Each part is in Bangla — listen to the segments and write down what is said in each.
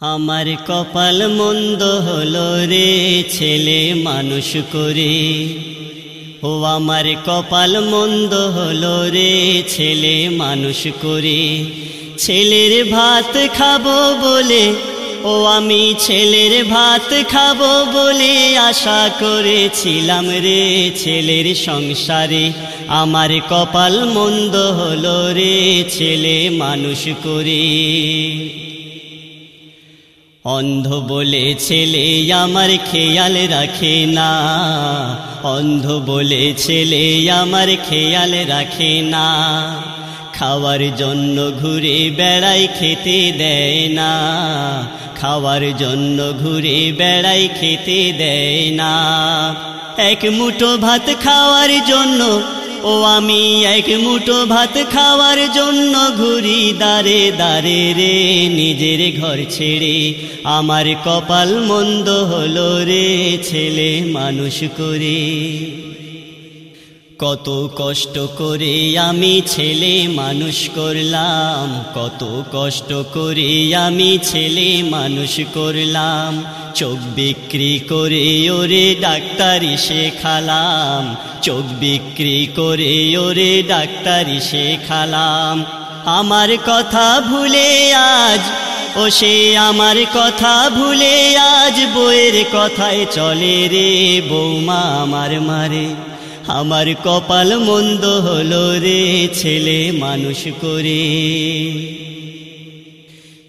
আমার কপাল মন্দ হলো রে ছেলে মানুষ করে। ও আমার কপাল মন্দ হলো রে ছেলে মানুষ করে। ছেলের ভাত খাব বলে, ও আমি ছেলের ভাত খাব বলে আশা করেছিলাম রে ছেলের সংসারে। আমার কপাল মন্দ হলো রে ছেলে মানুষ করে। অন্ধ বলে ছেলে আমার খেয়াল রাখে না। অন্ধ বলে ছেলে আমার খেয়াল রাখে না। খাওয়ার জন্য ঘুরে বেড়াই খেতে দেয় না। খাওয়ার জন্য ঘুরে বেড়াই খেতে দেয় না। এক মুঠো ভাত খাওয়ার জন্য, ও আমি এক মুঠো ভাত খাওয়ার জন্য ঘুরি দারে দারে রে, নিজের ঘর ছেড়ে। আমার কপাল মন্দ হলো রে, ছেলে মানুষ করে। কত কষ্ট করে আমি ছেলে মানুষ করলাম, কত কষ্ট করে আমি ছেলে মানুষ করলাম। চোখ বিক্রি করে ওরে ডাক্তারি শেখালাম, চোখ বিক্রি করে ওরে ডাক্তারি শেখালাম। আমার কথা ভুলে আজ, ও সে আমার কথা ভুলে আজ, বইয়ের কথায় চলে রে বৌমা আমার মারে। আমার কপাল মন্দ হলো রে, ছেলে মানুষ করে।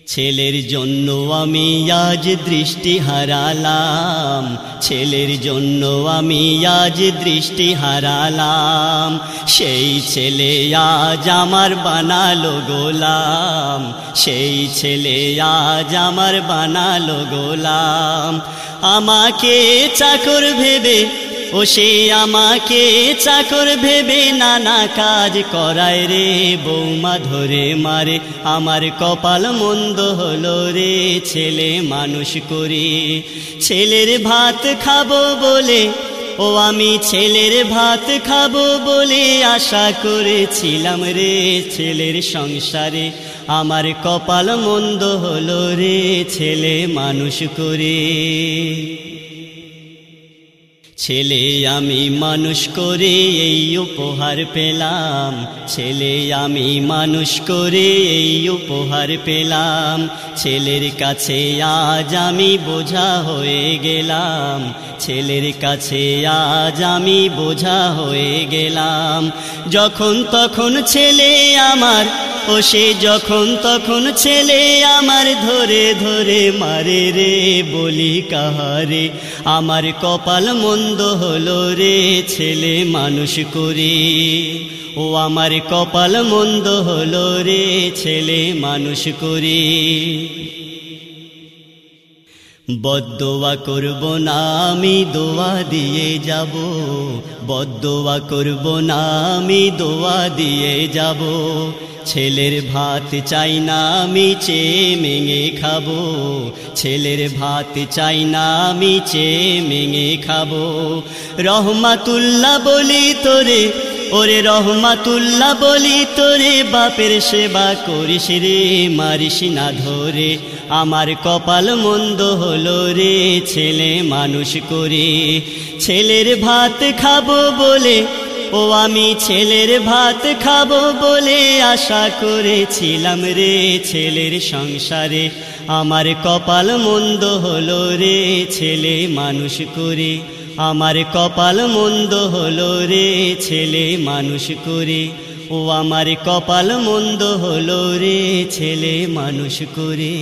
ছেলের জন্য আমি আজ দৃষ্টি হারালাম। ছেলের জন্য আমি আজ দৃষ্টি হারালাম। সেই ছেলে আজ আমার বানালো গোলাম। সেই ছেলে আজ আমার বানালো গোলাম। আমাকে চাকর ভেবে ও সে আমাকে চাকর ভেবে নানা কাজ করায় রে, বৌমা ধরে মারে। আমার কপাল মন্দ হলো রে, ছেলে মানুষ করে। ছেলের ভাত খাব বলে, ও আমি ছেলের ভাত খাব বলে আশা করেছিলাম রে, ছেলের সংসারে। আমার কপাল মন্দ হলো রে, ছেলে মানুষ করে। ছেলে, আমি মানুষ করে এই উপহার পেলাম। ছেলে, আমি মানুষ করে এই উপহার পেলাম। ছেলের কাছে আজ আমি বোঝা হয়ে গেলাম। ছেলের কাছে আজ আমি বোঝা হয়ে গেলাম। যখন তখন ছেলে আমার ও সে যখন তখন ছেলে আমার ধরে ধরে মারে রে, বলি কাহারে? আমার কপাল মন্দ হলো রে ছেলে মানুষ করে। ও আমার কপাল মন্দ হলো রে ছেলে মানুষ করে। বদোয়া করব না, আমি দোয়া দিয়ে যাব। বদোয়া করব না, আমি দোয়া দিয়ে যাব। ছেলের ভাত চাই না, আমি চেয়ে মেঙে খাব। ছেলের ভাত চাই না, আমি চেয়ে মেঙে খাব। রহমাতুল্লাহ বলি তোরে, ওরে রহমাতুল্লাহ বলি তোরে, বাপের সেবা করিস রে, মারিস না ধরে। আমার কপাল মন্দ হলো রে, ছেলে মানুষ করে। ছেলের ভাত খাব বলে, ও আমি ছেলের ভাত খাব বলে আশা করেছিলাম রে, ছেলের সংসারে। আমার কপাল মন্দ হলো রে, ছেলে মানুষ করে। আমার কপাল মন্দ হলো রে, ছেলে মানুষ করে। ও আমার কপাল মন্দ হলো রে ছেলে মানুষ করে।